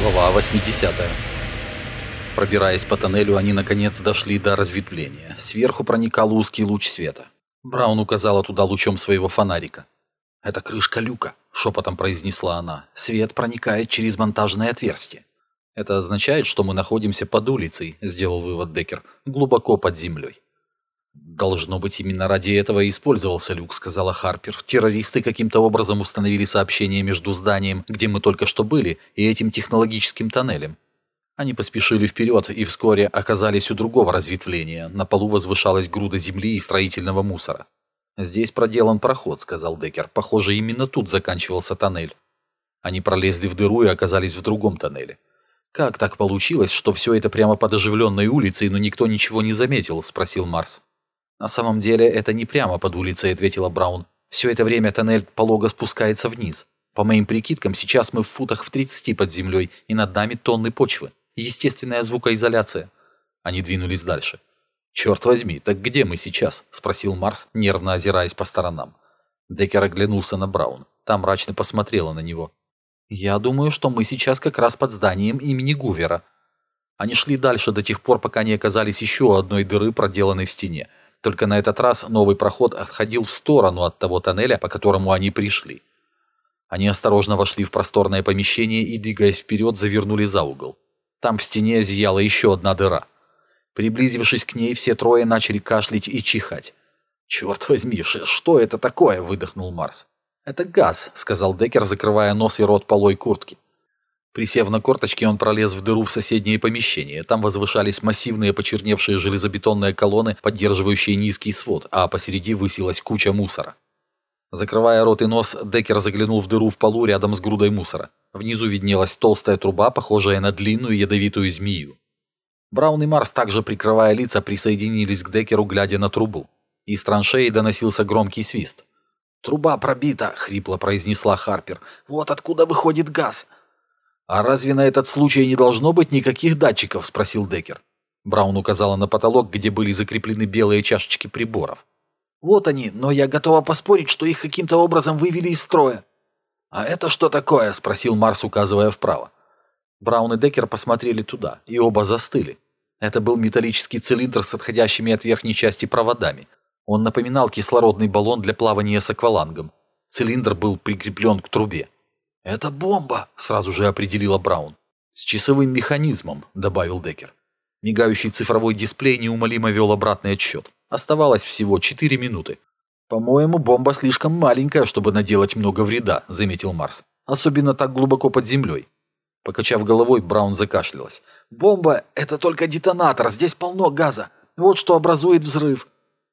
Глава 80. Пробираясь по тоннелю, они наконец дошли до разветвления. Сверху проникал узкий луч света. Браун указала туда лучом своего фонарика. «Это крышка люка», — шепотом произнесла она. «Свет проникает через монтажное отверстие». «Это означает, что мы находимся под улицей», — сделал вывод Деккер, — «глубоко под землей». «Должно быть, именно ради этого и использовался люк», — сказала Харпер. «Террористы каким-то образом установили сообщение между зданием, где мы только что были, и этим технологическим тоннелем. Они поспешили вперед и вскоре оказались у другого разветвления. На полу возвышалась груда земли и строительного мусора. «Здесь проделан проход», — сказал Деккер. «Похоже, именно тут заканчивался тоннель». Они пролезли в дыру и оказались в другом тоннеле. «Как так получилось, что все это прямо под оживленной улицей, но никто ничего не заметил?» — спросил Марс. «На самом деле это не прямо под улицей», — ответила Браун. «Все это время тоннель полого спускается вниз. По моим прикидкам, сейчас мы в футах в 30 под землей, и над нами тонны почвы. Естественная звукоизоляция». Они двинулись дальше. «Черт возьми, так где мы сейчас?» — спросил Марс, нервно озираясь по сторонам. Деккер оглянулся на Браун. Там мрачно посмотрела на него. «Я думаю, что мы сейчас как раз под зданием имени Гувера». Они шли дальше до тех пор, пока не оказались еще одной дыры, проделанной в стене. Только на этот раз новый проход отходил в сторону от того тоннеля, по которому они пришли. Они осторожно вошли в просторное помещение и, двигаясь вперед, завернули за угол. Там в стене зияла еще одна дыра. Приблизившись к ней, все трое начали кашлять и чихать. «Черт возьми, что это такое?» – выдохнул Марс. «Это газ», – сказал Деккер, закрывая нос и рот полой куртки. Присев на корточки, он пролез в дыру в соседнее помещение. Там возвышались массивные почерневшие железобетонные колонны, поддерживающие низкий свод, а посреди высилась куча мусора. Закрывая рот и нос, Деккер заглянул в дыру в полу рядом с грудой мусора. Внизу виднелась толстая труба, похожая на длинную ядовитую змею. Браун и Марс, также прикрывая лица, присоединились к Деккеру, глядя на трубу. Из траншеи доносился громкий свист. «Труба пробита», — хрипло произнесла Харпер. «Вот откуда выходит газ». «А разве на этот случай не должно быть никаких датчиков?» – спросил Деккер. Браун указала на потолок, где были закреплены белые чашечки приборов. «Вот они, но я готова поспорить, что их каким-то образом вывели из строя». «А это что такое?» – спросил Марс, указывая вправо. Браун и Деккер посмотрели туда, и оба застыли. Это был металлический цилиндр с отходящими от верхней части проводами. Он напоминал кислородный баллон для плавания с аквалангом. Цилиндр был прикреплен к трубе. «Это бомба!» – сразу же определила Браун. «С часовым механизмом», – добавил Деккер. Мигающий цифровой дисплей неумолимо вел обратный отсчет. Оставалось всего 4 минуты. «По-моему, бомба слишком маленькая, чтобы наделать много вреда», – заметил Марс. «Особенно так глубоко под землей». Покачав головой, Браун закашлялась. «Бомба – это только детонатор, здесь полно газа. Вот что образует взрыв.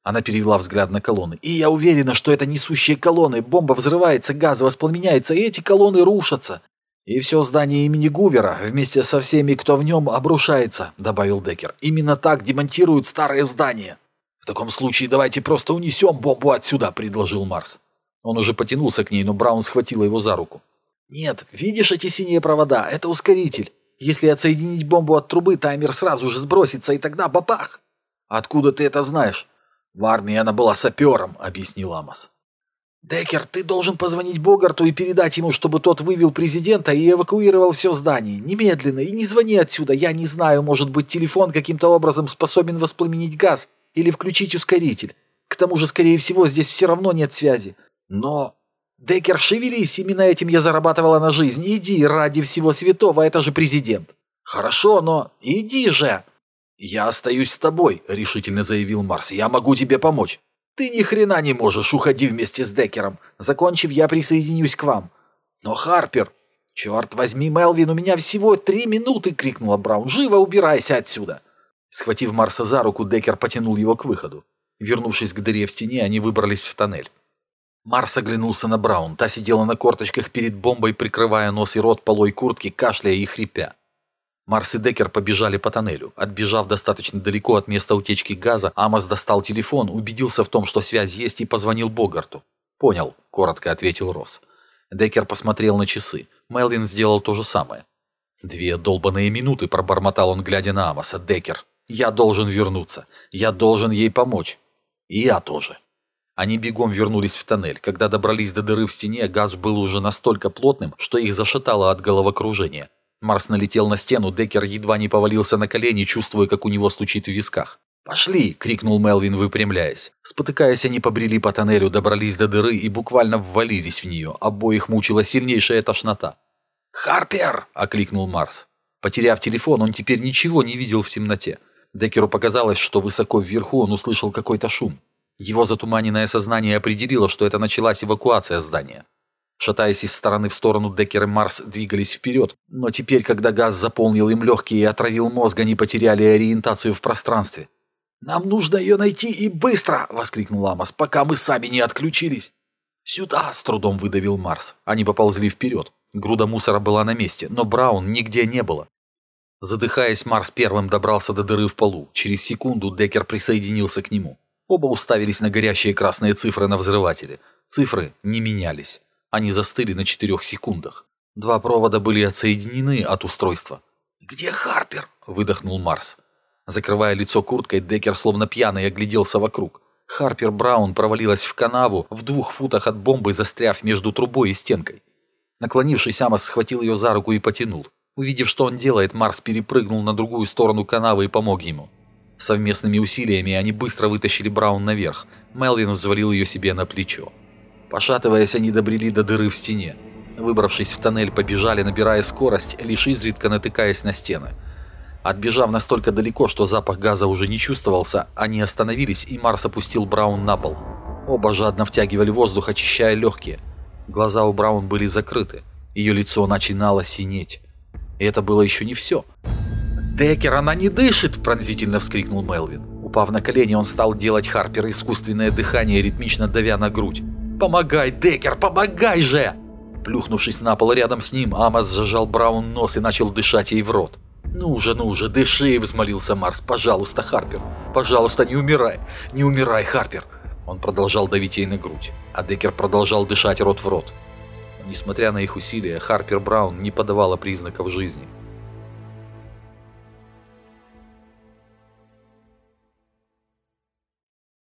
Она перевела взгляд на колонны. «И я уверена, что это несущие колонны. Бомба взрывается, газ воспламеняется, и эти колонны рушатся. И все здание имени Гувера вместе со всеми, кто в нем, обрушается», — добавил Деккер. «Именно так демонтируют старые здания». «В таком случае давайте просто унесем бомбу отсюда», — предложил Марс. Он уже потянулся к ней, но Браун схватила его за руку. «Нет, видишь эти синие провода? Это ускоритель. Если отсоединить бомбу от трубы, таймер сразу же сбросится, и тогда бабах!» «Откуда ты это знаешь?» «В армии она была сапером», — объяснил Амос. «Деккер, ты должен позвонить Богарту и передать ему, чтобы тот вывел президента и эвакуировал все здание. Немедленно. И не звони отсюда. Я не знаю, может быть, телефон каким-то образом способен воспламенить газ или включить ускоритель. К тому же, скорее всего, здесь все равно нет связи. Но... Деккер, шевелись, именно этим я зарабатывала на жизнь. Иди, ради всего святого, это же президент. Хорошо, но... Иди же!» «Я остаюсь с тобой», — решительно заявил Марс. «Я могу тебе помочь». «Ты ни хрена не можешь, уходи вместе с Деккером. Закончив, я присоединюсь к вам». «Но Харпер...» «Черт возьми, Мелвин, у меня всего три минуты!» — крикнула Браун. «Живо убирайся отсюда!» Схватив Марса за руку, Деккер потянул его к выходу. Вернувшись к дыре в стене, они выбрались в тоннель. Марс оглянулся на Браун. Та сидела на корточках перед бомбой, прикрывая нос и рот полой куртки, кашляя и хрипя. Марс и Деккер побежали по тоннелю. Отбежав достаточно далеко от места утечки газа, Амос достал телефон, убедился в том, что связь есть, и позвонил Богарту. «Понял», — коротко ответил Росс. Деккер посмотрел на часы. Мелвин сделал то же самое. «Две долбанные минуты», — пробормотал он, глядя на Амоса. «Деккер, я должен вернуться. Я должен ей помочь. И я тоже». Они бегом вернулись в тоннель. Когда добрались до дыры в стене, газ был уже настолько плотным, что их зашатало от головокружения. Марс налетел на стену, Деккер едва не повалился на колени, чувствуя, как у него стучит в висках. «Пошли!» – крикнул Мелвин, выпрямляясь. Спотыкаясь, они побрели по тоннелю, добрались до дыры и буквально ввалились в нее. Обоих мучила сильнейшая тошнота. «Харпер!» – окликнул Марс. Потеряв телефон, он теперь ничего не видел в темноте. Деккеру показалось, что высоко вверху он услышал какой-то шум. Его затуманенное сознание определило, что это началась эвакуация здания. Шатаясь из стороны в сторону, Деккер и Марс двигались вперед, но теперь, когда газ заполнил им легкие и отравил мозг, они потеряли ориентацию в пространстве. «Нам нужно ее найти и быстро!» – воскликнул Амос, – «пока мы сами не отключились!» «Сюда!» – с трудом выдавил Марс. Они поползли вперед. Груда мусора была на месте, но Браун нигде не было. Задыхаясь, Марс первым добрался до дыры в полу. Через секунду Деккер присоединился к нему. Оба уставились на горящие красные цифры на взрывателе. Цифры не менялись. Они застыли на четырех секундах. Два провода были отсоединены от устройства. «Где Харпер?» – выдохнул Марс. Закрывая лицо курткой, Деккер словно пьяный огляделся вокруг. Харпер Браун провалилась в канаву в двух футах от бомбы, застряв между трубой и стенкой. Наклонившись, Амос схватил ее за руку и потянул. Увидев, что он делает, Марс перепрыгнул на другую сторону канавы и помог ему. Совместными усилиями они быстро вытащили Браун наверх. Мелвин взвалил ее себе на плечо. Пошатываясь, они добрели до дыры в стене. Выбравшись в тоннель, побежали, набирая скорость, лишь изредка натыкаясь на стены. Отбежав настолько далеко, что запах газа уже не чувствовался, они остановились, и Марс опустил Браун на пол. Оба жадно втягивали воздух, очищая легкие. Глаза у Браун были закрыты. Ее лицо начинало синеть. И это было еще не все. «Деккер, она не дышит!» – пронзительно вскрикнул Мелвин. Упав на колени, он стал делать Харпер искусственное дыхание, ритмично давя на грудь. «Помогай, Деккер, помогай же!» Плюхнувшись на пол рядом с ним, Амос зажал Браун нос и начал дышать ей в рот. «Ну же, ну же, дыши!» – взмолился Марс. «Пожалуйста, Харпер! Пожалуйста, не умирай! Не умирай, Харпер!» Он продолжал давить ей на грудь, а Деккер продолжал дышать рот в рот. Несмотря на их усилия, Харпер Браун не подавала признаков жизни –